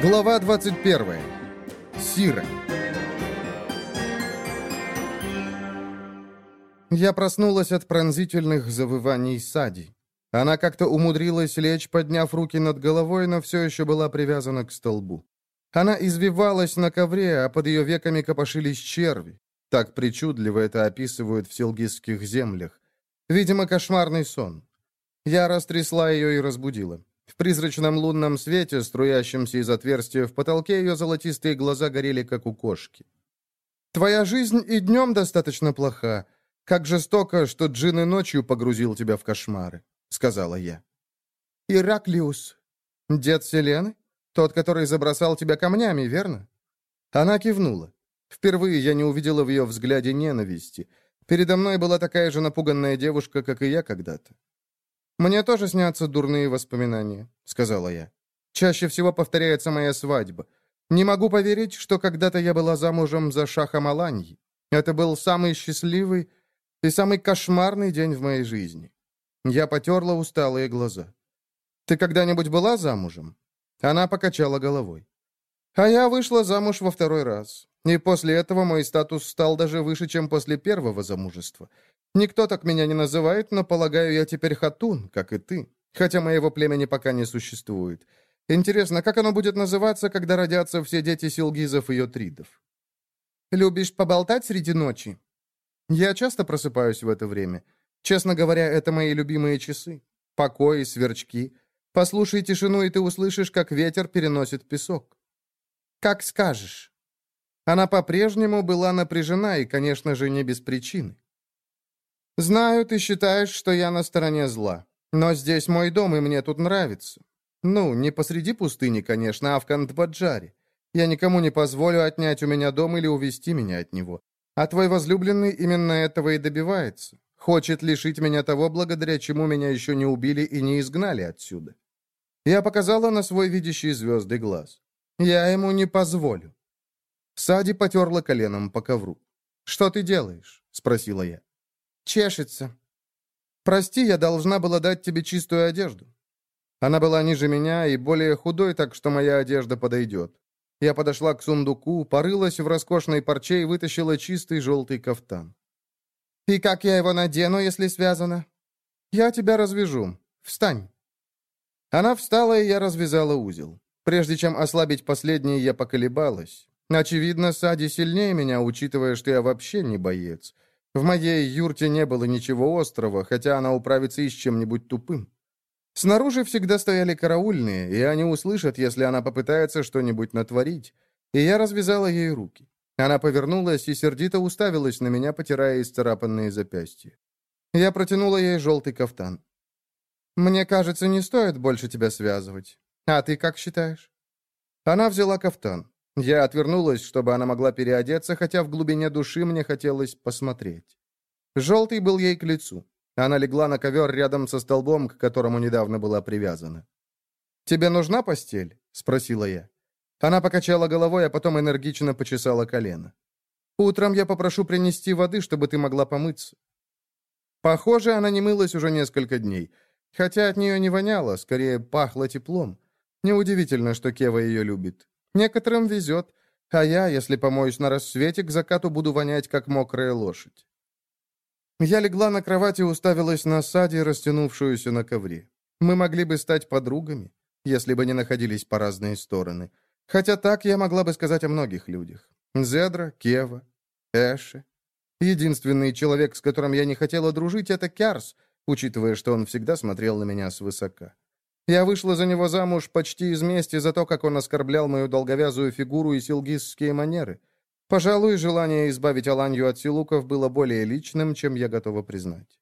Глава 21. Сира. Я проснулась от пронзительных завываний Сади. Она как-то умудрилась лечь, подняв руки над головой, но все еще была привязана к столбу. Она извивалась на ковре, а под ее веками копошились черви. Так причудливо это описывают в селгистских землях. Видимо, кошмарный сон. Я растрясла ее и разбудила. В призрачном лунном свете, струящемся из отверстия в потолке, ее золотистые глаза горели, как у кошки. «Твоя жизнь и днем достаточно плоха. Как жестоко, что Джин и ночью погрузил тебя в кошмары», — сказала я. «Ираклиус. Дед Селены? Тот, который забросал тебя камнями, верно?» Она кивнула. Впервые я не увидела в ее взгляде ненависти. Передо мной была такая же напуганная девушка, как и я когда-то. «Мне тоже снятся дурные воспоминания», — сказала я. «Чаще всего повторяется моя свадьба. Не могу поверить, что когда-то я была замужем за Шахом Аланьи. Это был самый счастливый и самый кошмарный день в моей жизни». Я потерла усталые глаза. «Ты когда-нибудь была замужем?» Она покачала головой. «А я вышла замуж во второй раз. И после этого мой статус стал даже выше, чем после первого замужества. Никто так меня не называет, но, полагаю, я теперь хатун, как и ты, хотя моего племени пока не существует. Интересно, как оно будет называться, когда родятся все дети силгизов и йотридов? Любишь поболтать среди ночи? Я часто просыпаюсь в это время. Честно говоря, это мои любимые часы. Покой сверчки. Послушай тишину, и ты услышишь, как ветер переносит песок. Как скажешь. Она по-прежнему была напряжена и, конечно же, не без причины. «Знаю, ты считаешь, что я на стороне зла. Но здесь мой дом, и мне тут нравится. Ну, не посреди пустыни, конечно, а в Кандбаджаре. Я никому не позволю отнять у меня дом или увести меня от него. А твой возлюбленный именно этого и добивается. Хочет лишить меня того, благодаря чему меня еще не убили и не изгнали отсюда. Я показала на свой видящий звезды глаз. Я ему не позволю. Сади потерла коленом по ковру. «Что ты делаешь?» — спросила я. Чешется. Прости, я должна была дать тебе чистую одежду. Она была ниже меня и более худой, так что моя одежда подойдет. Я подошла к сундуку, порылась в роскошной парче и вытащила чистый желтый кафтан. «И как я его надену, если связано?» «Я тебя развяжу. Встань». Она встала, и я развязала узел. Прежде чем ослабить последний, я поколебалась. Очевидно, Сади сильнее меня, учитывая, что я вообще не боец. В моей юрте не было ничего острого, хотя она управится и с чем-нибудь тупым. Снаружи всегда стояли караульные, и они услышат, если она попытается что-нибудь натворить. И я развязала ей руки. Она повернулась и сердито уставилась на меня, потирая исцарапанные запястья. Я протянула ей желтый кафтан. «Мне кажется, не стоит больше тебя связывать. А ты как считаешь?» Она взяла кафтан. Я отвернулась, чтобы она могла переодеться, хотя в глубине души мне хотелось посмотреть. Желтый был ей к лицу. Она легла на ковер рядом со столбом, к которому недавно была привязана. «Тебе нужна постель?» — спросила я. Она покачала головой, а потом энергично почесала колено. «Утром я попрошу принести воды, чтобы ты могла помыться». Похоже, она не мылась уже несколько дней. Хотя от нее не воняло, скорее пахло теплом. Неудивительно, что Кева ее любит. Некоторым везет, а я, если помоюсь на рассвете, к закату буду вонять, как мокрая лошадь. Я легла на кровати и уставилась на Сади, растянувшуюся на ковре. Мы могли бы стать подругами, если бы не находились по разные стороны. Хотя так я могла бы сказать о многих людях. Зедра, Кева, Эши. Единственный человек, с которым я не хотела дружить, это Кярс, учитывая, что он всегда смотрел на меня свысока. Я вышла за него замуж почти из мести за то, как он оскорблял мою долговязую фигуру и силгизские манеры. Пожалуй, желание избавить Аланью от силуков было более личным, чем я готова признать.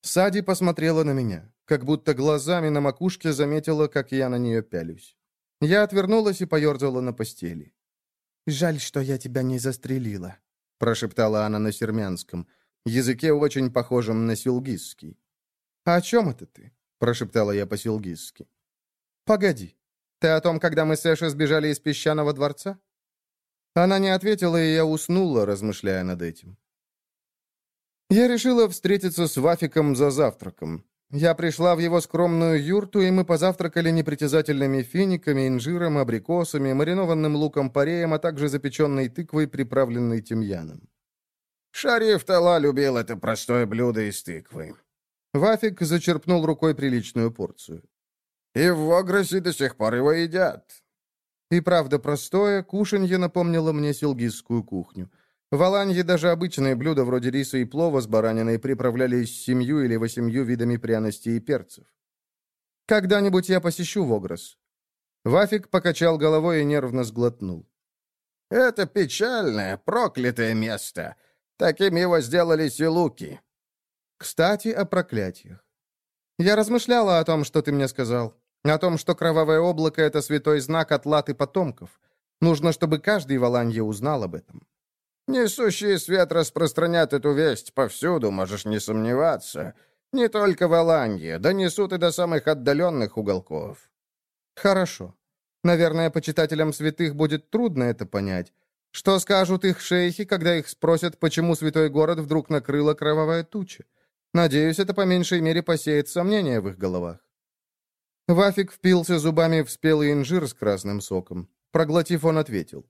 Сади посмотрела на меня, как будто глазами на макушке заметила, как я на нее пялюсь. Я отвернулась и поерзала на постели. «Жаль, что я тебя не застрелила», — прошептала она на сермянском, языке очень похожем на силгизский. «А «О чем это ты?» Прошептала я по-силгизски. «Погоди, ты о том, когда мы с Эшей сбежали из песчаного дворца?» Она не ответила, и я уснула, размышляя над этим. Я решила встретиться с Вафиком за завтраком. Я пришла в его скромную юрту, и мы позавтракали непритязательными финиками, инжиром, абрикосами, маринованным луком-пореем, а также запеченной тыквой, приправленной тимьяном. Шариф Тала любил это простое блюдо из тыквы. Вафик зачерпнул рукой приличную порцию. И в Вогросе до сих пор его едят. И правда простое, кушанье напомнило мне силгизскую кухню. В Аланье даже обычные блюда вроде риса и плова с бараниной приправлялись семью или восемью видами пряностей и перцев. «Когда-нибудь я посещу Вогрос». Вафик покачал головой и нервно сглотнул. «Это печальное, проклятое место. Таким его сделали силуки». «Кстати, о проклятиях. Я размышляла о том, что ты мне сказал. О том, что кровавое облако — это святой знак от латы потомков. Нужно, чтобы каждый в Аланье узнал об этом. Несущие свет распространят эту весть повсюду, можешь не сомневаться. Не только в Аланье, донесут и до самых отдаленных уголков. Хорошо. Наверное, почитателям святых будет трудно это понять. Что скажут их шейхи, когда их спросят, почему святой город вдруг накрыла кровавая туча? Надеюсь, это по меньшей мере посеет сомнения в их головах. Вафик впился зубами в спелый инжир с красным соком. Проглотив, он ответил.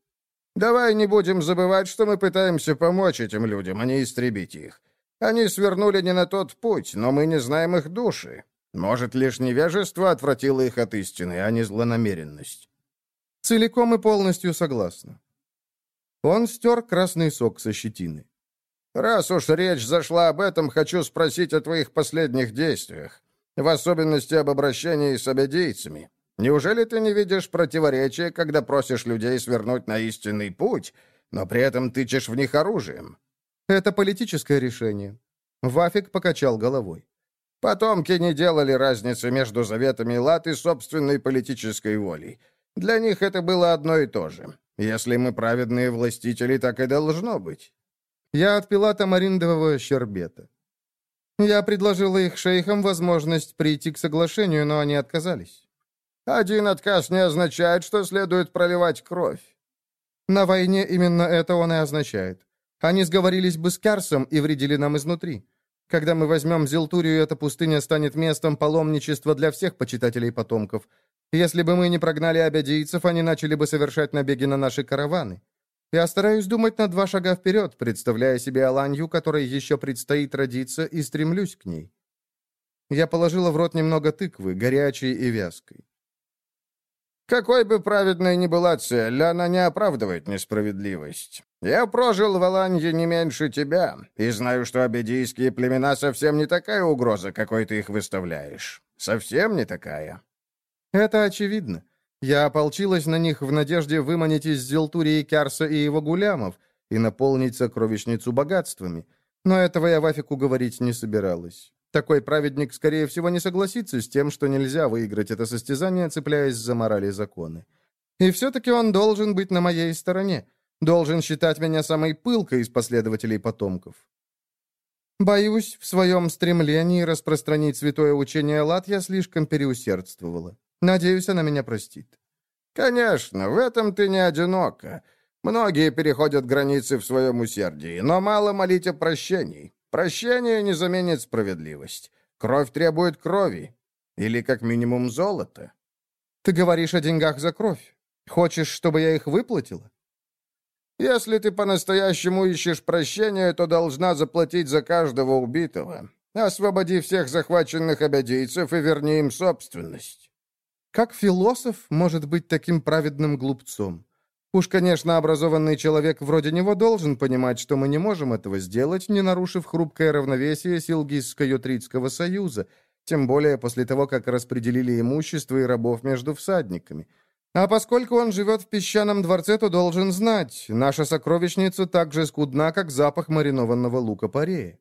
«Давай не будем забывать, что мы пытаемся помочь этим людям, а не истребить их. Они свернули не на тот путь, но мы не знаем их души. Может, лишь невежество отвратило их от истины, а не злонамеренность». «Целиком и полностью согласна». Он стер красный сок со щетины. «Раз уж речь зашла об этом, хочу спросить о твоих последних действиях, в особенности об обращении с обедийцами. Неужели ты не видишь противоречия, когда просишь людей свернуть на истинный путь, но при этом тычешь в них оружием?» «Это политическое решение». Вафик покачал головой. «Потомки не делали разницы между заветами Лат и собственной политической волей. Для них это было одно и то же. Если мы праведные властители, так и должно быть». Я отпила тамариндового щербета. Я предложила их шейхам возможность прийти к соглашению, но они отказались. Один отказ не означает, что следует проливать кровь. На войне именно это он и означает. Они сговорились бы с Карсом и вредили нам изнутри. Когда мы возьмем Зилтурию, эта пустыня станет местом паломничества для всех почитателей потомков. Если бы мы не прогнали абядийцев, они начали бы совершать набеги на наши караваны. Я стараюсь думать на два шага вперед, представляя себе Аланью, которой еще предстоит родиться, и стремлюсь к ней. Я положила в рот немного тыквы, горячей и вязкой. Какой бы праведной ни была цель, она не оправдывает несправедливость. Я прожил в Аланье не меньше тебя, и знаю, что абедийские племена совсем не такая угроза, какой ты их выставляешь. Совсем не такая. Это очевидно. Я ополчилась на них в надежде выманить из Зелтурии Кярса и его гулямов и наполнить сокровищницу богатствами. Но этого я Вафику говорить не собиралась. Такой праведник, скорее всего, не согласится с тем, что нельзя выиграть это состязание, цепляясь за морали и законы. И все-таки он должен быть на моей стороне, должен считать меня самой пылкой из последователей потомков. Боюсь, в своем стремлении распространить святое учение Лат я слишком переусердствовала. Надеюсь, она меня простит. Конечно, в этом ты не одинока. Многие переходят границы в своем усердии, но мало молить о прощении. Прощение не заменит справедливость. Кровь требует крови. Или, как минимум, золота. Ты говоришь о деньгах за кровь. Хочешь, чтобы я их выплатила? Если ты по-настоящему ищешь прощения, то должна заплатить за каждого убитого. Освободи всех захваченных обядийцев и верни им собственность. Как философ может быть таким праведным глупцом? Уж, конечно, образованный человек вроде него должен понимать, что мы не можем этого сделать, не нарушив хрупкое равновесие сил Гисско-Ютридского союза, тем более после того, как распределили имущество и рабов между всадниками. А поскольку он живет в песчаном дворце, то должен знать, наша сокровищница так же скудна, как запах маринованного лука-порея.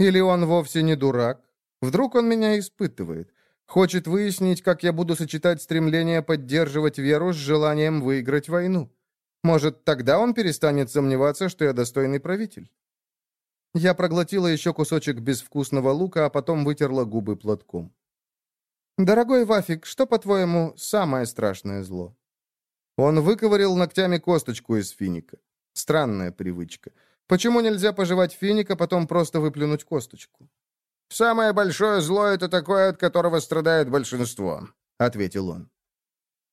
Или он вовсе не дурак? Вдруг он меня испытывает? Хочет выяснить, как я буду сочетать стремление поддерживать веру с желанием выиграть войну? Может, тогда он перестанет сомневаться, что я достойный правитель? Я проглотила еще кусочек безвкусного лука, а потом вытерла губы платком. «Дорогой Вафик, что, по-твоему, самое страшное зло?» Он выковырил ногтями косточку из финика. Странная привычка. Почему нельзя пожевать финик, а потом просто выплюнуть косточку? Самое большое зло — это такое, от которого страдает большинство», — ответил он.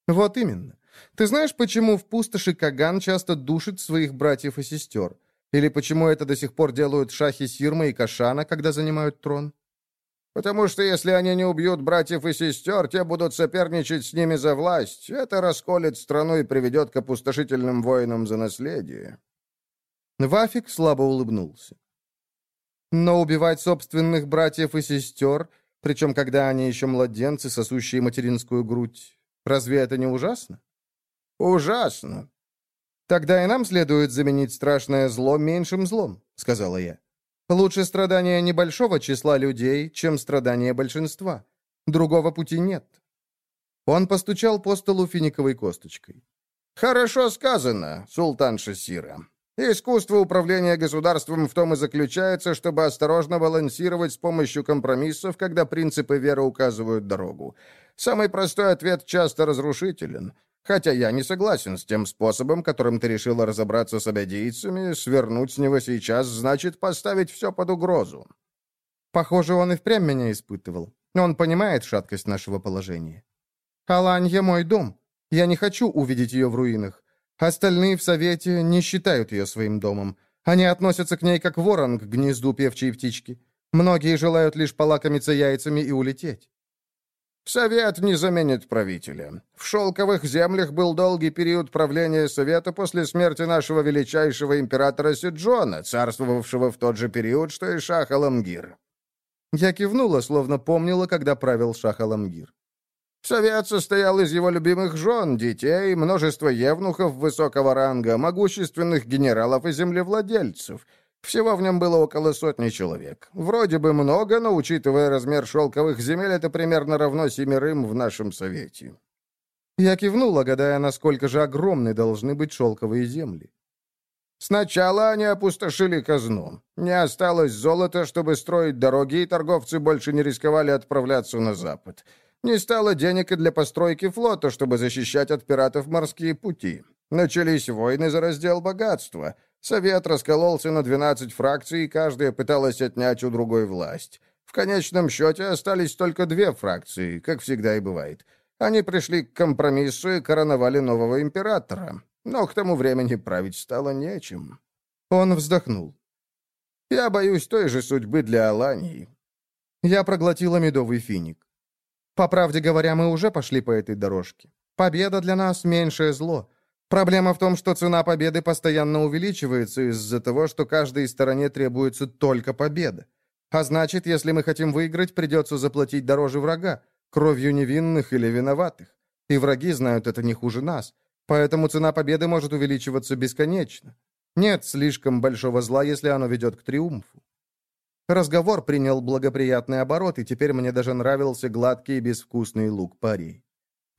«Вот именно. Ты знаешь, почему в пустоши Каган часто душит своих братьев и сестер? Или почему это до сих пор делают шахи Сирма и Кашана, когда занимают трон?» «Потому что если они не убьют братьев и сестер, те будут соперничать с ними за власть. Это расколет страну и приведет к опустошительным войнам за наследие». Вафик слабо улыбнулся. «Но убивать собственных братьев и сестер, причем когда они еще младенцы, сосущие материнскую грудь, разве это не ужасно?» «Ужасно!» «Тогда и нам следует заменить страшное зло меньшим злом», — сказала я. «Лучше страдания небольшого числа людей, чем страдания большинства. Другого пути нет». Он постучал по столу финиковой косточкой. «Хорошо сказано, султан Шасира. Искусство управления государством в том и заключается, чтобы осторожно балансировать с помощью компромиссов, когда принципы веры указывают дорогу. Самый простой ответ часто разрушителен. Хотя я не согласен с тем способом, которым ты решила разобраться с абядийцами, свернуть с него сейчас значит поставить все под угрозу. Похоже, он и впрямь меня испытывал. Он понимает шаткость нашего положения. Аланья мой дом. Я не хочу увидеть ее в руинах. Остальные в Совете не считают ее своим домом. Они относятся к ней как ворон к гнезду певчей птички. Многие желают лишь полакомиться яйцами и улететь. Совет не заменит правителя. В шелковых землях был долгий период правления Совета после смерти нашего величайшего императора Сиджона, царствовавшего в тот же период, что и Шах Аламгир. Я кивнула, словно помнила, когда правил Шах Аламгир. Совет состоял из его любимых жен, детей, множества евнухов высокого ранга, могущественных генералов и землевладельцев — всего в нем было около сотни человек. Вроде бы много, но, учитывая размер шелковых земель, это примерно равно семерым в нашем совете. Я кивнула, гадая, насколько же огромны должны быть шелковые земли. Сначала они опустошили казну. Не осталось золота, чтобы строить дороги, и торговцы больше не рисковали отправляться на запад. Не стало денег и для постройки флота, чтобы защищать от пиратов морские пути. Начались войны за раздел богатства — Совет раскололся на 12 фракций, и каждая пыталась отнять у другой власть. В конечном счете остались только две фракции, как всегда и бывает. Они пришли к компромиссу и короновали нового императора. Но к тому времени править стало нечем. Он вздохнул. «Я боюсь той же судьбы для Алании». Я проглотила медовый финик. По правде говоря, мы уже пошли по этой дорожке. Победа для нас — меньшее зло. Проблема в том, что цена победы постоянно увеличивается из-за того, что каждой стороне требуется только победа. А значит, если мы хотим выиграть, придется заплатить дороже врага, кровью невинных или виноватых. И враги знают это не хуже нас. Поэтому цена победы может увеличиваться бесконечно. Нет слишком большого зла, если оно ведет к триумфу. Разговор принял благоприятный оборот, и теперь мне даже нравился гладкий и безвкусный лук парей.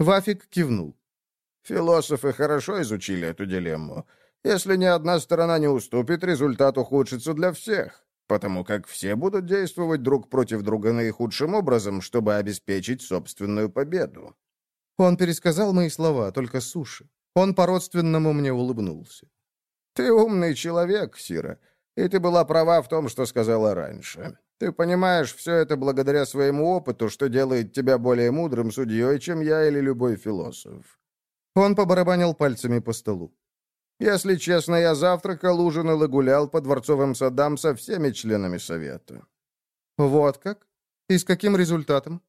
Вафик кивнул. Философы хорошо изучили эту дилемму. Если ни одна сторона не уступит, результат ухудшится для всех, потому как все будут действовать друг против друга наихудшим образом, чтобы обеспечить собственную победу. Он пересказал мои слова, только суши. Он по-родственному мне улыбнулся. «Ты умный человек, Сира, и ты была права в том, что сказала раньше. Ты понимаешь все это благодаря своему опыту, что делает тебя более мудрым судьей, чем я или любой философ. Он побарабанил пальцами по столу. «Если честно, я завтракал, ужинал и гулял по дворцовым садам со всеми членами совета». «Вот как? И с каким результатом?»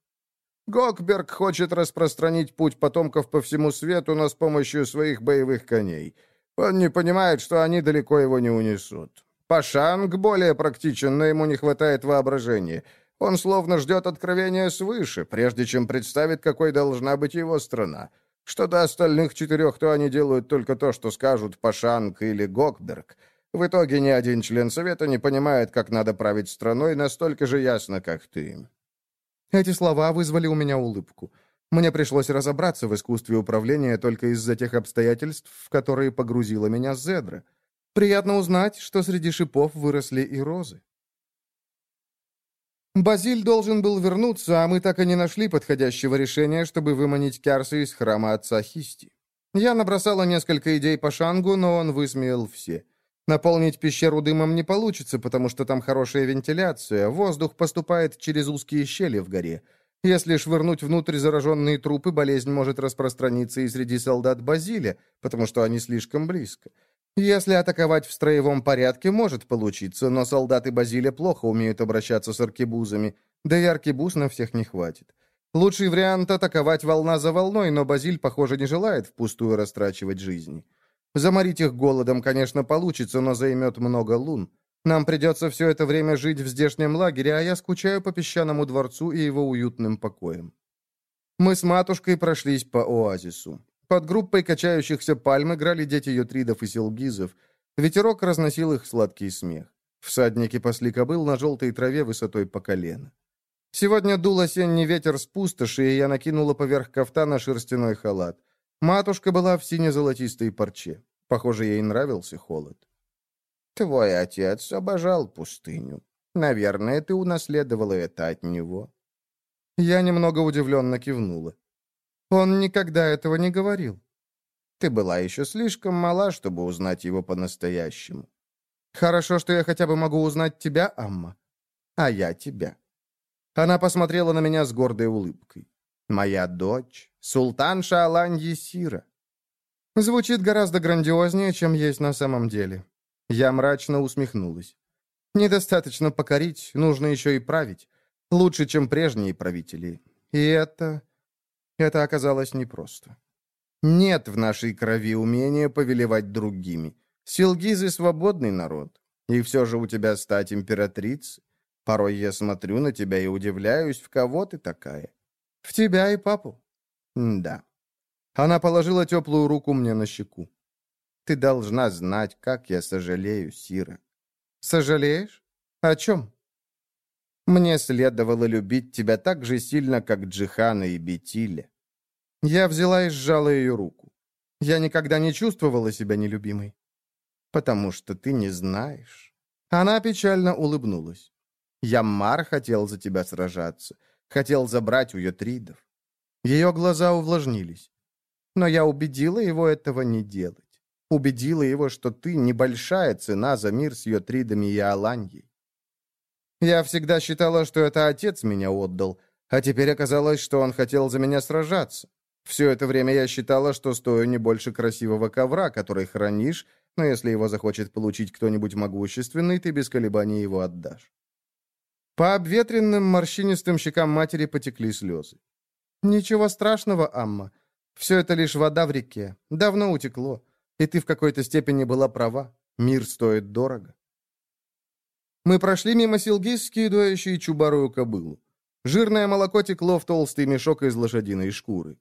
«Гокберг хочет распространить путь потомков по всему свету, но с помощью своих боевых коней. Он не понимает, что они далеко его не унесут. Пашанг более практичен, но ему не хватает воображения». Он словно ждет откровения свыше, прежде чем представит, какой должна быть его страна. Что до остальных четырех, то они делают только то, что скажут Пашанг или Гокберг. В итоге ни один член Совета не понимает, как надо править страной настолько же ясно, как ты». Эти слова вызвали у меня улыбку. Мне пришлось разобраться в искусстве управления только из-за тех обстоятельств, в которые погрузила меня Зедра. Приятно узнать, что среди шипов выросли и розы. Базиль должен был вернуться, а мы так и не нашли подходящего решения, чтобы выманить Кярса из храма отца Хисти. Я набросала несколько идей по Шангу, но он высмеял все. Наполнить пещеру дымом не получится, потому что там хорошая вентиляция, воздух поступает через узкие щели в горе. Если швырнуть внутрь зараженные трупы, болезнь может распространиться и среди солдат Базиля, потому что они слишком близко. Если атаковать в строевом порядке, может получиться, но солдаты Базиля плохо умеют обращаться с аркебузами, да и аркебуз на всех не хватит. Лучший вариант — атаковать волна за волной, но Базиль, похоже, не желает впустую растрачивать жизни. Заморить их голодом, конечно, получится, но займет много лун. Нам придется все это время жить в здешнем лагере, а я скучаю по песчаному дворцу и его уютным покоям. Мы с матушкой прошлись по оазису. Под группой качающихся пальм играли дети ютридов и селгизов. Ветерок разносил их сладкий смех. Всадники пасли кобыл на желтой траве высотой по колено. Сегодня дул осенний ветер с пустоши, и я накинула поверх кафтана шерстяной халат. Матушка была в сине-золотистой парче. Похоже, ей нравился холод. «Твой отец обожал пустыню. Наверное, ты унаследовала это от него». Я немного удивленно кивнула. Он никогда этого не говорил. Ты была еще слишком мала, чтобы узнать его по-настоящему. Хорошо, что я хотя бы могу узнать тебя, Амма. А я тебя. Она посмотрела на меня с гордой улыбкой. Моя дочь, султанша Аланьи Сира. Звучит гораздо грандиознее, чем есть на самом деле. Я мрачно усмехнулась. Недостаточно покорить, нужно еще и править. Лучше, чем прежние правители. И это... Это оказалось непросто. Нет в нашей крови умения повелевать другими. Силгизы — свободный народ. И все же у тебя стать императрицей. Порой я смотрю на тебя и удивляюсь, в кого ты такая. В тебя и папу. Да. Она положила теплую руку мне на щеку. Ты должна знать, как я сожалею, Сира. Сожалеешь? О чем? Мне следовало любить тебя так же сильно, как Джихана и Бетиля. Я взяла и сжала ее руку. Я никогда не чувствовала себя нелюбимой. Потому что ты не знаешь. Она печально улыбнулась. Яммар хотел за тебя сражаться. Хотел забрать у Йотридов. Ее глаза увлажнились. Но я убедила его этого не делать. Убедила его, что ты небольшая цена за мир с Йотридами и Аланьей. Я всегда считала, что это отец меня отдал, а теперь оказалось, что он хотел за меня сражаться. Все это время я считала, что стою не больше красивого ковра, который хранишь, но если его захочет получить кто-нибудь могущественный, ты без колебаний его отдашь. По обветренным морщинистым щекам матери потекли слезы. «Ничего страшного, Амма. Все это лишь вода в реке. Давно утекло. И ты в какой-то степени была права. Мир стоит дорого». Мы прошли мимо Силгиски, дующие чубарую кобылу. Жирное молоко текло в толстый мешок из лошадиной шкуры.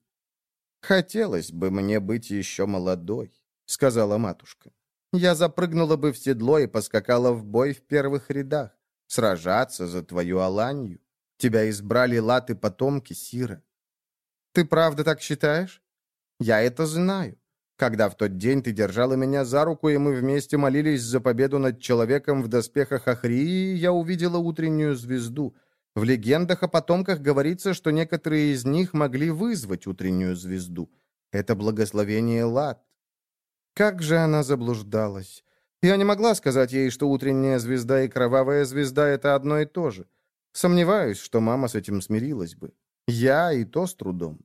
«Хотелось бы мне быть еще молодой», — сказала матушка. «Я запрыгнула бы в седло и поскакала в бой в первых рядах, сражаться за твою Аланью. Тебя избрали латы потомки Сира». «Ты правда так считаешь?» «Я это знаю. Когда в тот день ты держала меня за руку, и мы вместе молились за победу над человеком в доспехах Ахрии, я увидела утреннюю звезду — в легендах о потомках говорится, что некоторые из них могли вызвать утреннюю звезду. Это благословение Лад. Как же она заблуждалась. Я не могла сказать ей, что утренняя звезда и кровавая звезда — это одно и то же. Сомневаюсь, что мама с этим смирилась бы. Я и то с трудом.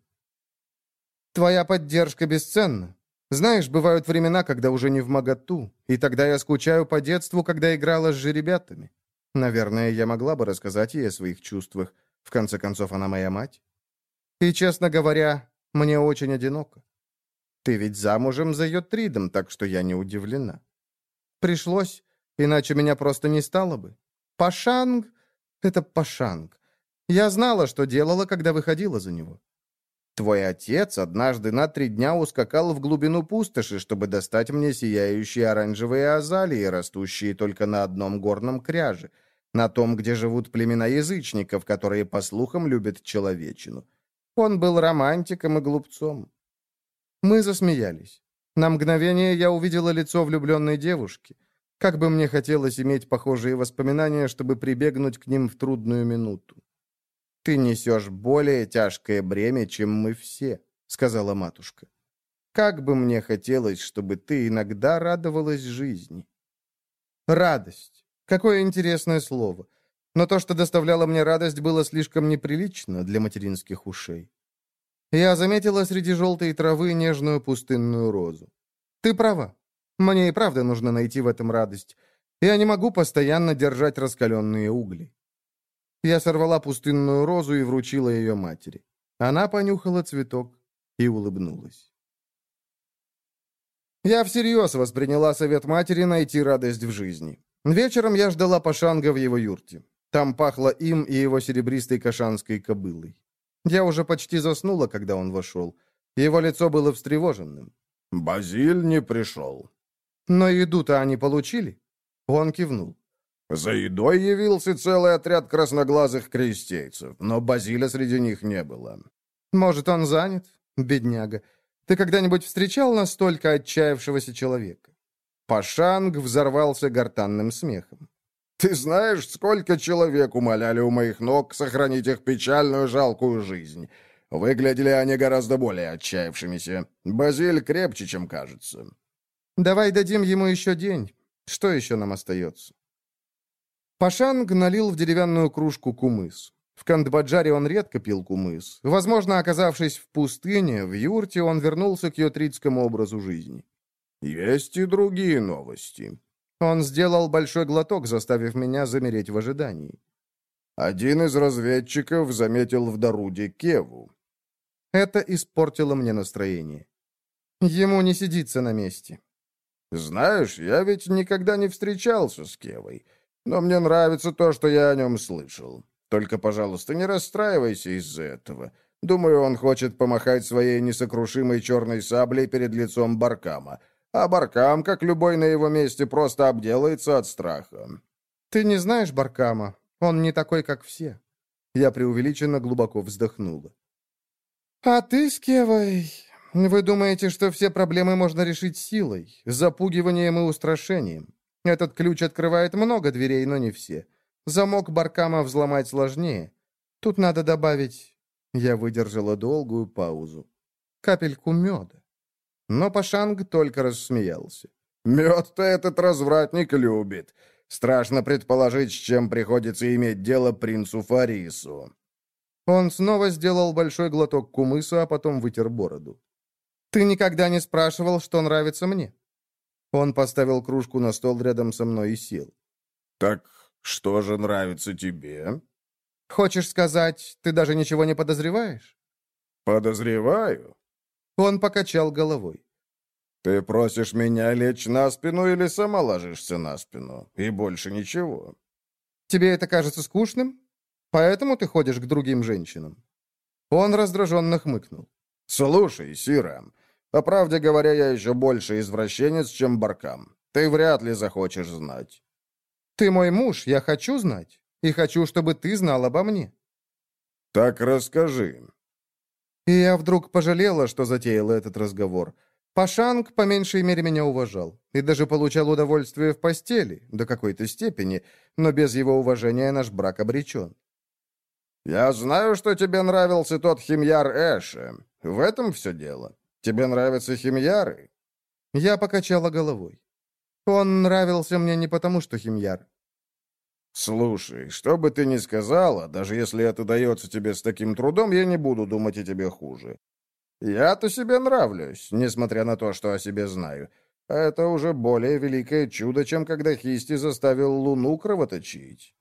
Твоя поддержка бесценна. Знаешь, бывают времена, когда уже не в моготу, и тогда я скучаю по детству, когда играла с жеребятами. Наверное, я могла бы рассказать ей о своих чувствах. В конце концов, она моя мать. И, честно говоря, мне очень одиноко. Ты ведь замужем за Йотридом, так что я не удивлена. Пришлось, иначе меня просто не стало бы. Пашанг — это Пашанг. Я знала, что делала, когда выходила за него. Твой отец однажды на три дня ускакал в глубину пустоши, чтобы достать мне сияющие оранжевые азалии, растущие только на одном горном кряже — на том, где живут племена язычников, которые, по слухам, любят человечину. Он был романтиком и глупцом. Мы засмеялись. На мгновение я увидела лицо влюбленной девушки. Как бы мне хотелось иметь похожие воспоминания, чтобы прибегнуть к ним в трудную минуту. «Ты несешь более тяжкое бремя, чем мы все», — сказала матушка. «Как бы мне хотелось, чтобы ты иногда радовалась жизни». Радость. Какое интересное слово. Но то, что доставляло мне радость, было слишком неприлично для материнских ушей. Я заметила среди желтой травы нежную пустынную розу. Ты права. Мне и правда нужно найти в этом радость. Я не могу постоянно держать раскаленные угли. Я сорвала пустынную розу и вручила ее матери. Она понюхала цветок и улыбнулась. Я всерьез восприняла совет матери найти радость в жизни. Вечером я ждала Пашанга в его юрте. Там пахло им и его серебристой кашанской кобылой. Я уже почти заснула, когда он вошел. Его лицо было встревоженным. «Базиль не пришел». «Но еду-то они получили?» Он кивнул. За едой явился целый отряд красноглазых крестейцев, но Базиля среди них не было. «Может, он занят? Бедняга. Ты когда-нибудь встречал настолько отчаявшегося человека?» Пашанг взорвался гортанным смехом. «Ты знаешь, сколько человек умоляли у моих ног сохранить их печальную жалкую жизнь? Выглядели они гораздо более отчаявшимися. Базиль крепче, чем кажется». «Давай дадим ему еще день. Что еще нам остается?» Пашанг налил в деревянную кружку кумыс. В Кандбаджаре он редко пил кумыс. Возможно, оказавшись в пустыне, в юрте, он вернулся к йотритскому образу жизни. «Есть и другие новости». Он сделал большой глоток, заставив меня замереть в ожидании. Один из разведчиков заметил в Даруде Кеву. Это испортило мне настроение. Ему не сидится на месте. «Знаешь, я ведь никогда не встречался с Кевой, но мне нравится то, что я о нем слышал. Только, пожалуйста, не расстраивайся из-за этого. Думаю, он хочет помахать своей несокрушимой черной саблей перед лицом Баркама. А Баркам, как любой на его месте, просто обделается от страха. Ты не знаешь Баркама. Он не такой, как все. Я преувеличенно глубоко вздохнула. А ты с Кевой... Вы думаете, что все проблемы можно решить силой, запугиванием и устрашением? Этот ключ открывает много дверей, но не все. Замок Баркама взломать сложнее. Тут надо добавить... Я выдержала долгую паузу. Капельку меда. Но Пашанг только рассмеялся. «Мед-то этот развратник любит. Страшно предположить, с чем приходится иметь дело принцу Фарису». Он снова сделал большой глоток кумыса, а потом вытер бороду. «Ты никогда не спрашивал, что нравится мне?» Он поставил кружку на стол рядом со мной и сел. «Так что же нравится тебе?» «Хочешь сказать, ты даже ничего не подозреваешь?» «Подозреваю». Он покачал головой. «Ты просишь меня лечь на спину или сама ложишься на спину? И больше ничего?» «Тебе это кажется скучным? Поэтому ты ходишь к другим женщинам?» Он раздраженно хмыкнул. «Слушай, Сирам, по правде говоря, я еще больше извращенец, чем Баркам. Ты вряд ли захочешь знать». «Ты мой муж, я хочу знать. И хочу, чтобы ты знал обо мне». «Так расскажи». И я вдруг пожалела, что затеяла этот разговор. Пашанг по меньшей мере меня уважал и даже получал удовольствие в постели, до какой-то степени, но без его уважения наш брак обречен. «Я знаю, что тебе нравился тот химьяр Эши. В этом все дело. Тебе нравятся химьяры?» Я покачала головой. Он нравился мне не потому, что химьяр. «Слушай, что бы ты ни сказала, даже если это дается тебе с таким трудом, я не буду думать о тебе хуже. Я-то себе нравлюсь, несмотря на то, что о себе знаю. А это уже более великое чудо, чем когда Хисти заставил Луну кровоточить».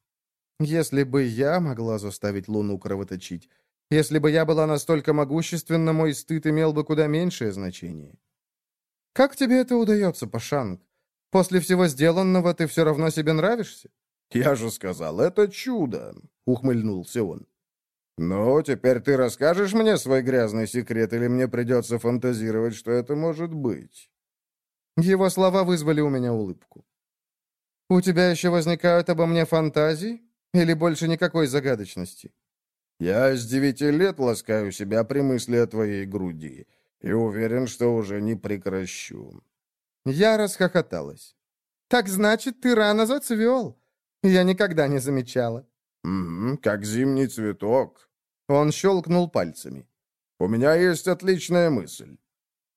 «Если бы я могла заставить Луну кровоточить, если бы я была настолько могущественна, мой стыд имел бы куда меньшее значение». «Как тебе это удается, Пашанг? После всего сделанного ты все равно себе нравишься?» «Я же сказал, это чудо!» — ухмыльнулся он. «Ну, теперь ты расскажешь мне свой грязный секрет, или мне придется фантазировать, что это может быть?» Его слова вызвали у меня улыбку. «У тебя еще возникают обо мне фантазии? Или больше никакой загадочности?» «Я с девяти лет ласкаю себя при мысли о твоей груди и уверен, что уже не прекращу». Я расхохоталась. «Так значит, ты рано зацвел. Я никогда не замечала». «Угу, как зимний цветок». Он щелкнул пальцами. «У меня есть отличная мысль».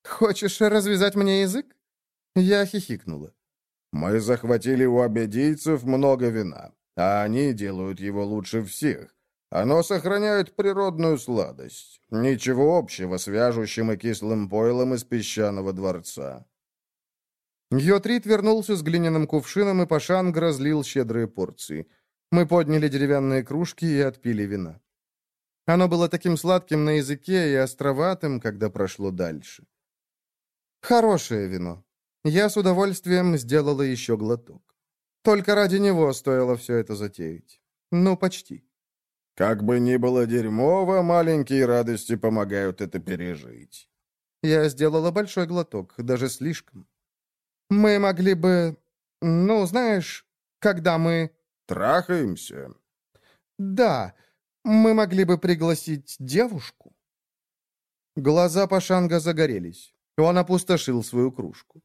«Хочешь развязать мне язык?» Я хихикнула. Мы захватили у обедийцев много вина, а они делают его лучше всех. Оно сохраняет природную сладость. Ничего общего с вяжущим и кислым пойлом из песчаного дворца. Йотрит вернулся с глиняным кувшином, и Пашанг разлил щедрые порции. Мы подняли деревянные кружки и отпили вина. Оно было таким сладким на языке и островатым, когда прошло дальше. Хорошее вино. Я с удовольствием сделала еще глоток. Только ради него стоило все это затеять. Ну, почти. Как бы ни было дерьмово, маленькие радости помогают это пережить. Я сделала большой глоток, даже слишком. Мы могли бы... Ну, знаешь, когда мы... Трахаемся? Да, мы могли бы пригласить девушку. Глаза Пашанга загорелись. Он опустошил свою кружку.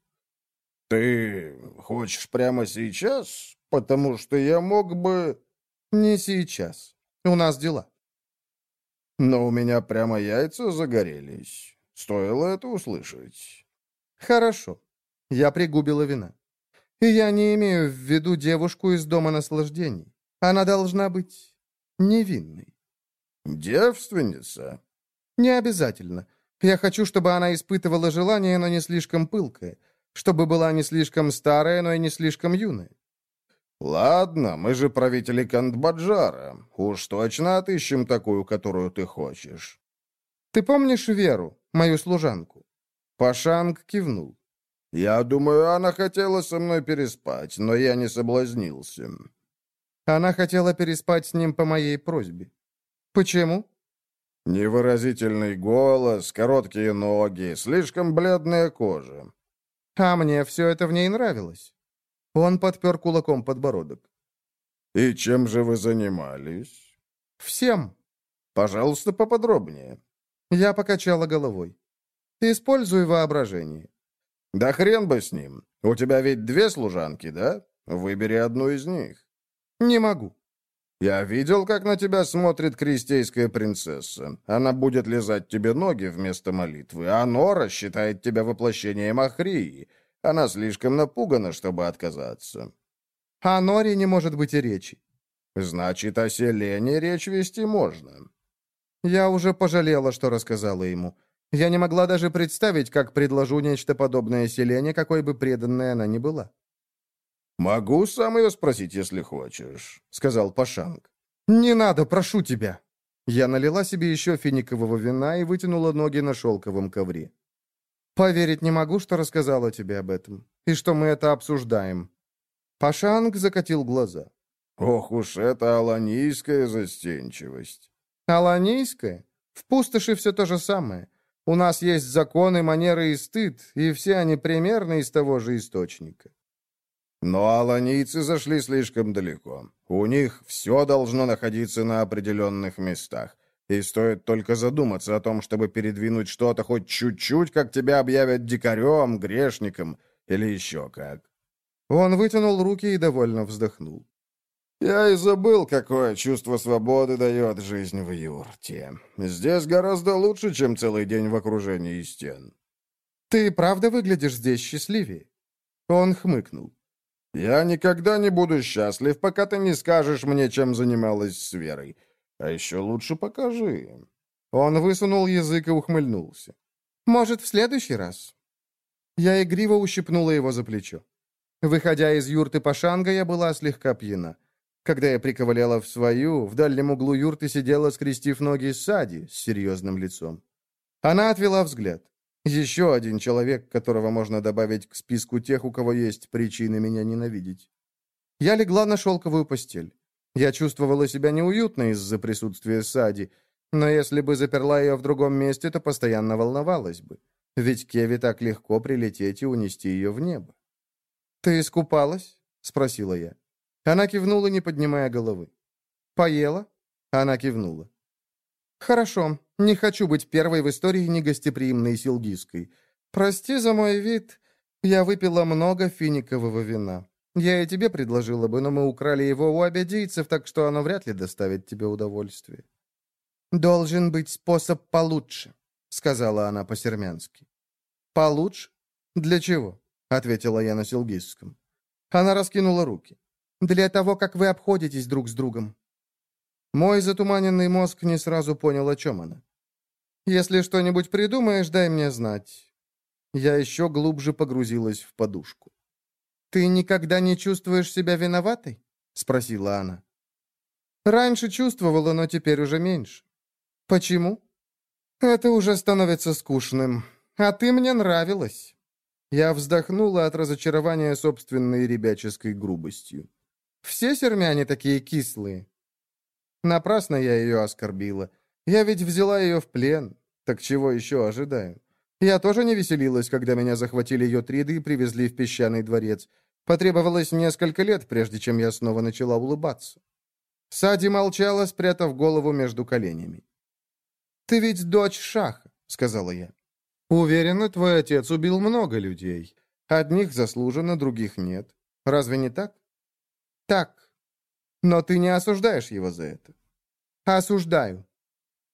«Ты хочешь прямо сейчас? Потому что я мог бы...» «Не сейчас. У нас дела». «Но у меня прямо яйца загорелись. Стоило это услышать». «Хорошо. Я пригубила вина. И я не имею в виду девушку из Дома наслаждений. Она должна быть невинной». «Девственница?» «Не обязательно. Я хочу, чтобы она испытывала желание, но не слишком пылкое, чтобы была не слишком старая, но и не слишком юная. «Ладно, мы же правители Кандбаджара. Уж точно отыщем такую, которую ты хочешь». «Ты помнишь Веру, мою служанку?» Пашанг кивнул. «Я думаю, она хотела со мной переспать, но я не соблазнился». «Она хотела переспать с ним по моей просьбе. Почему?» Невыразительный голос, короткие ноги, слишком бледная кожа. А мне все это в ней нравилось. Он подпер кулаком подбородок. «И чем же вы занимались?» «Всем». «Пожалуйста, поподробнее». Я покачала головой. «Используй воображение». «Да хрен бы с ним. У тебя ведь две служанки, да? Выбери одну из них». «Не могу». «Я видел, как на тебя смотрит крестейская принцесса. Она будет лизать тебе ноги вместо молитвы, а Нора считает тебя воплощением Ахрии. Она слишком напугана, чтобы отказаться». «О Норе не может быть и речи». «Значит, о селении речь вести можно». Я уже пожалела, что рассказала ему. Я не могла даже представить, как предложу нечто подобное Селене, какой бы преданной она ни была. «Могу сам ее спросить, если хочешь», — сказал Пашанг. «Не надо, прошу тебя». Я налила себе еще финикового вина и вытянула ноги на шелковом ковре. «Поверить не могу, что рассказала тебе об этом, и что мы это обсуждаем». Пашанг закатил глаза. «Ох уж это аланийская застенчивость». «Аланийская? В пустоши все то же самое. У нас есть законы, манеры и стыд, и все они примерно из того же источника. Но аланийцы зашли слишком далеко. У них все должно находиться на определенных местах. И стоит только задуматься о том, чтобы передвинуть что-то хоть чуть-чуть, как тебя объявят дикарем, грешником или еще как. Он вытянул руки и довольно вздохнул. Я и забыл, какое чувство свободы дает жизнь в юрте. Здесь гораздо лучше, чем целый день в окружении стен. Ты правда выглядишь здесь счастливее? Он хмыкнул. «Я никогда не буду счастлив, пока ты не скажешь мне, чем занималась с Верой. А еще лучше покажи». Он высунул язык и ухмыльнулся. «Может, в следующий раз?» Я игриво ущипнула его за плечо. Выходя из юрты Пашанга, я была слегка пьяна. Когда я приковыляла в свою, в дальнем углу юрты сидела, скрестив ноги Сади с серьезным лицом. Она отвела взгляд. Еще один человек, которого можно добавить к списку тех, у кого есть причины меня ненавидеть. Я легла на шелковую постель. Я чувствовала себя неуютно из-за присутствия Сади, но если бы заперла ее в другом месте, то постоянно волновалась бы. Ведь Кеви так легко прилететь и унести ее в небо. «Ты искупалась?» — спросила я. Она кивнула, не поднимая головы. «Поела?» Она кивнула. «Хорошо. Не хочу быть первой в истории негостеприимной силгиской. Прости за мой вид. Я выпила много финикового вина. Я и тебе предложила бы, но мы украли его у обедийцев, так что оно вряд ли доставит тебе удовольствие». «Должен быть способ получше», — сказала она по-сермянски. «Получше? Для чего?» — ответила я на силгизском. Она раскинула руки. «Для того, как вы обходитесь друг с другом». Мой затуманенный мозг не сразу понял, о чем она. «Если что-нибудь придумаешь, дай мне знать». Я еще глубже погрузилась в подушку. «Ты никогда не чувствуешь себя виноватой?» — спросила она. «Раньше чувствовала, но теперь уже меньше. Почему?» «Это уже становится скучным. А ты мне нравилась». Я вздохнула от разочарования собственной ребяческой грубостью. «Все сермяне такие кислые». Напрасно я ее оскорбила. Я ведь взяла ее в плен. Так чего еще ожидаю? Я тоже не веселилась, когда меня захватили ее триды и привезли в песчаный дворец. Потребовалось несколько лет, прежде чем я снова начала улыбаться. Сади молчала, спрятав голову между коленями. «Ты ведь дочь Шаха», — сказала я. «Уверена, твой отец убил много людей. Одних заслуженно, других нет. Разве не так?» «Так. Но ты не осуждаешь его за это?» «Осуждаю».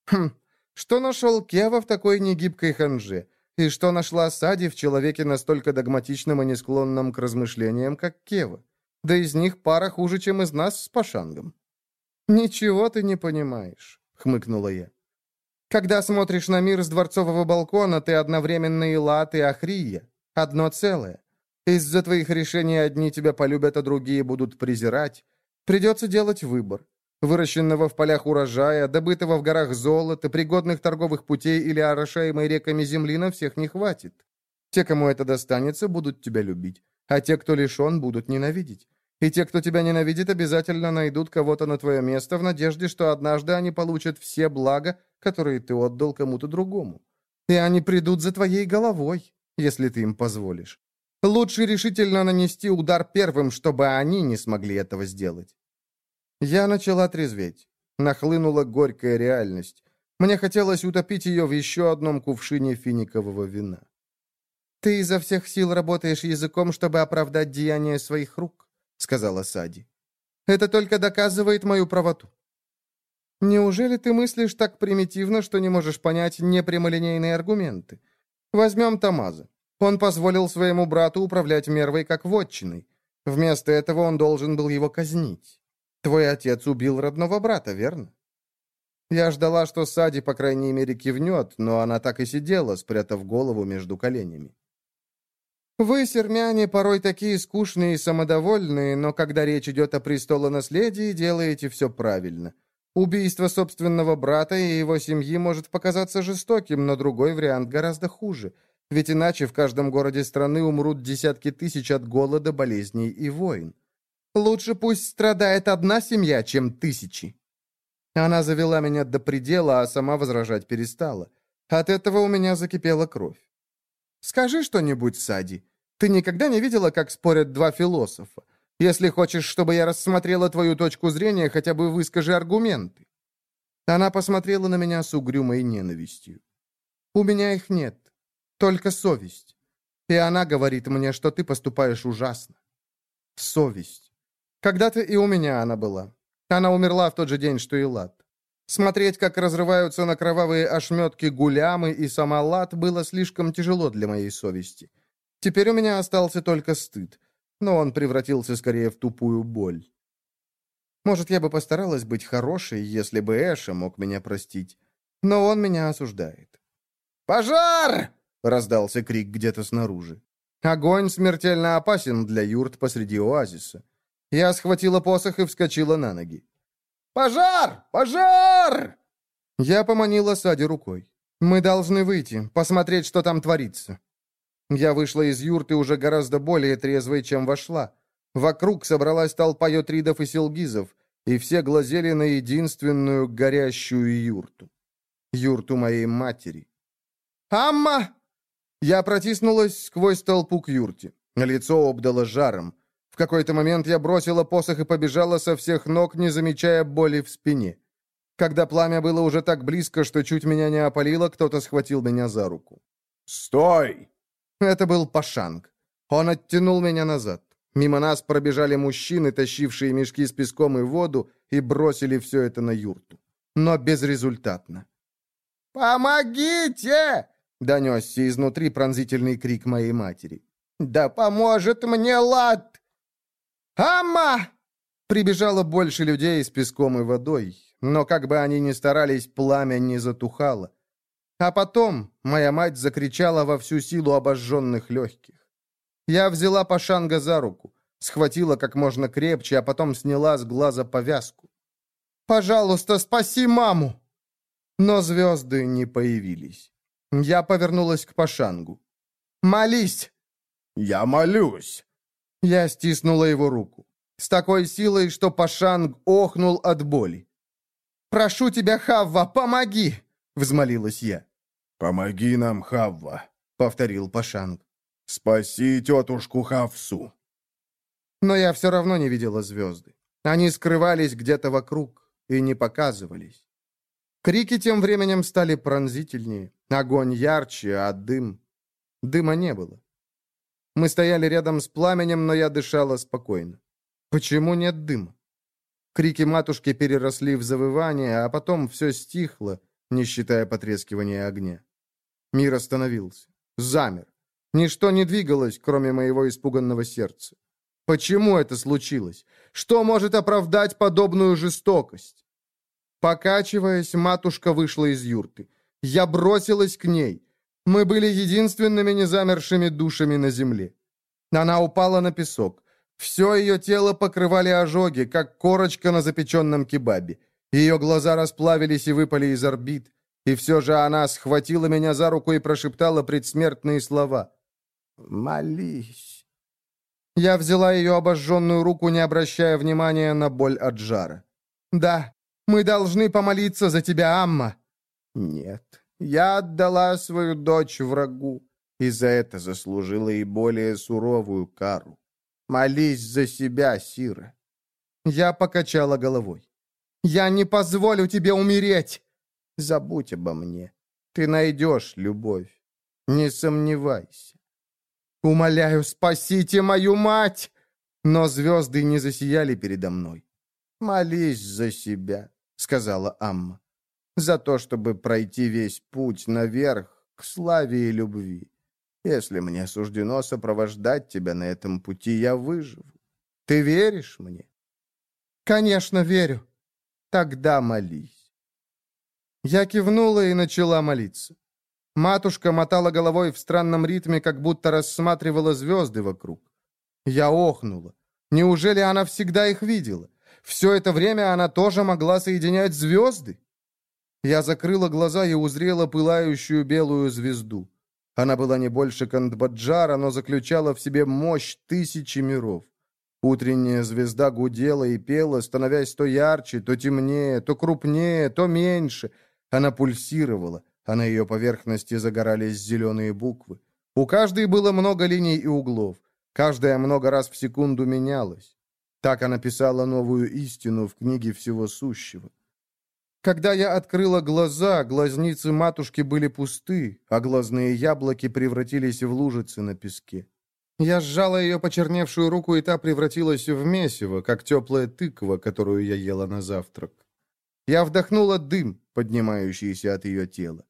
«Хм, что нашел Кева в такой негибкой ханже? И что нашла Сади в человеке настолько догматичном и не склонном к размышлениям, как Кева? Да из них пара хуже, чем из нас с Пашангом». «Ничего ты не понимаешь», — хмыкнула я. «Когда смотришь на мир с дворцового балкона, ты одновременно и лад, и ахрия. Одно целое. Из-за твоих решений одни тебя полюбят, а другие будут презирать. Придется делать выбор. Выращенного в полях урожая, добытого в горах золота, пригодных торговых путей или орошаемой реками земли на всех не хватит. Те, кому это достанется, будут тебя любить, а те, кто лишен, будут ненавидеть. И те, кто тебя ненавидит, обязательно найдут кого-то на твое место в надежде, что однажды они получат все блага, которые ты отдал кому-то другому. И они придут за твоей головой, если ты им позволишь. Лучше решительно нанести удар первым, чтобы они не смогли этого сделать. Я начала трезветь. Нахлынула горькая реальность. Мне хотелось утопить ее в еще одном кувшине финикового вина. «Ты изо всех сил работаешь языком, чтобы оправдать деяния своих рук», — сказала Сади. «Это только доказывает мою правоту». «Неужели ты мыслишь так примитивно, что не можешь понять непрямолинейные аргументы? Возьмем Тамаза. Он позволил своему брату управлять Мервой как вотчиной. Вместо этого он должен был его казнить. Твой отец убил родного брата, верно? Я ждала, что Сади, по крайней мере, кивнет, но она так и сидела, спрятав голову между коленями. Вы, сермяне, порой такие скучные и самодовольные, но когда речь идет о престолонаследии, делаете все правильно. Убийство собственного брата и его семьи может показаться жестоким, но другой вариант гораздо хуже. Ведь иначе в каждом городе страны умрут десятки тысяч от голода, болезней и войн. Лучше пусть страдает одна семья, чем тысячи. Она завела меня до предела, а сама возражать перестала. От этого у меня закипела кровь. «Скажи что-нибудь, Сади. Ты никогда не видела, как спорят два философа? Если хочешь, чтобы я рассмотрела твою точку зрения, хотя бы выскажи аргументы». Она посмотрела на меня с угрюмой ненавистью. «У меня их нет. Только совесть. И она говорит мне, что ты поступаешь ужасно. Совесть. Когда-то и у меня она была. Она умерла в тот же день, что и Лад. Смотреть, как разрываются на кровавые ошметки гулямы и сама Лад, было слишком тяжело для моей совести. Теперь у меня остался только стыд, но он превратился скорее в тупую боль. Может, я бы постаралась быть хорошей, если бы Эша мог меня простить, но он меня осуждает. «Пожар!» — раздался крик где-то снаружи. Огонь смертельно опасен для юрт посреди оазиса. Я схватила посох и вскочила на ноги. «Пожар! Пожар!» Я поманила Сади рукой. «Мы должны выйти, посмотреть, что там творится». Я вышла из юрты уже гораздо более трезвой, чем вошла. Вокруг собралась толпа йотридов и селгизов, и все глазели на единственную горящую юрту. Юрту моей матери. «Амма!» Я протиснулась сквозь толпу к юрте. Лицо обдало жаром. В какой-то момент я бросила посох и побежала со всех ног, не замечая боли в спине. Когда пламя было уже так близко, что чуть меня не опалило, кто-то схватил меня за руку. «Стой!» Это был Пашанг. Он оттянул меня назад. Мимо нас пробежали мужчины, тащившие мешки с песком и воду, и бросили все это на юрту. Но безрезультатно. «Помогите!» — донесся изнутри пронзительный крик моей матери. «Да поможет мне лад!» «Амма!» Прибежало больше людей с песком и водой, но как бы они ни старались, пламя не затухало. А потом моя мать закричала во всю силу обожженных легких. Я взяла Пашанга за руку, схватила как можно крепче, а потом сняла с глаза повязку. «Пожалуйста, спаси маму!» Но звезды не появились. Я повернулась к Пашангу. «Молись!» «Я молюсь!» Я стиснула его руку. С такой силой, что Пашанг охнул от боли. «Прошу тебя, Хавва, помоги!» — взмолилась я. «Помоги нам, Хавва!» — повторил Пашанг. «Спаси тетушку Хавсу!» Но я все равно не видела звезды. Они скрывались где-то вокруг и не показывались. Крики тем временем стали пронзительнее, огонь ярче, а дым... Дыма не было. Мы стояли рядом с пламенем, но я дышала спокойно. Почему нет дыма? Крики матушки переросли в завывание, а потом все стихло, не считая потрескивания огня. Мир остановился. Замер. Ничто не двигалось, кроме моего испуганного сердца. Почему это случилось? Что может оправдать подобную жестокость? Покачиваясь, матушка вышла из юрты. Я бросилась к ней. Мы были единственными незамершими душами на земле. Она упала на песок. Все ее тело покрывали ожоги, как корочка на запеченном кебабе. Ее глаза расплавились и выпали из орбит. И все же она схватила меня за руку и прошептала предсмертные слова. «Молись». Я взяла ее обожженную руку, не обращая внимания на боль от жара. «Да, мы должны помолиться за тебя, Амма». «Нет, я отдала свою дочь врагу, и за это заслужила и более суровую кару. Молись за себя, Сира». Я покачала головой. «Я не позволю тебе умереть!» «Забудь обо мне. Ты найдешь любовь. Не сомневайся». «Умоляю, спасите мою мать!» Но звезды не засияли передо мной. «Молись за себя сказала Амма. «За то, чтобы пройти весь путь наверх, к славе и любви. Если мне суждено сопровождать тебя на этом пути, я выживу. Ты веришь мне?» «Конечно, верю. Тогда молись». Я кивнула и начала молиться. Матушка мотала головой в странном ритме, как будто рассматривала звезды вокруг. Я охнула. Неужели она всегда их видела? Все это время она тоже могла соединять звезды? Я закрыла глаза и узрела пылающую белую звезду. Она была не больше Кандбаджара, но заключала в себе мощь тысячи миров. Утренняя звезда гудела и пела, становясь то ярче, то темнее, то крупнее, то меньше. Она пульсировала, а на ее поверхности загорались зеленые буквы. У каждой было много линий и углов. Каждая много раз в секунду менялась. Так она писала новую истину в книге всего сущего. Когда я открыла глаза, глазницы матушки были пусты, а глазные яблоки превратились в лужицы на песке. Я сжала ее почерневшую руку, и та превратилась в месиво, как теплая тыква, которую я ела на завтрак. Я вдохнула дым, поднимающийся от ее тела.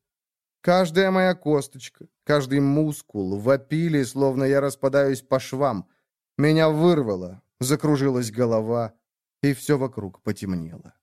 Каждая моя косточка, каждый мускул вопили, словно я распадаюсь по швам. Меня вырвало, закружилась голова, и все вокруг потемнело.